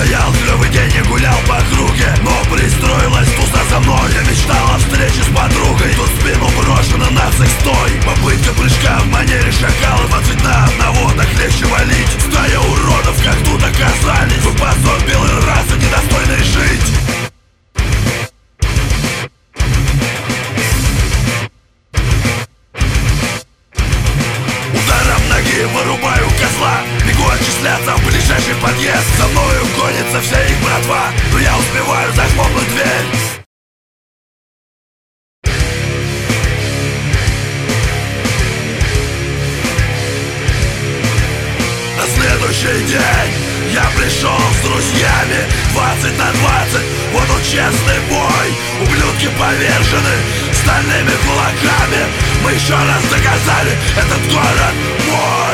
Стоял клевый день и гулял по округе Но пристроилась туса за мной Я мечтал о встрече с подругой. Тут спину брошена на стой. Попытка прыжка в манере шакала Двадцать на одного, так легче валить. Стая уродов, как тут оказались. Вы позор белой расы, недостойной жить. Ударом ноги вырубаю козла Бегу отчисляться в ближайший подъезд. За мною гонится вся их братва Но я успеваю захлопнуть дверь. На следующий день я пришел с друзьями. 20 на 20, вот он честный бой. Ублюдки повержены стальными кулаками. Мы еще раз доказали, этот город мой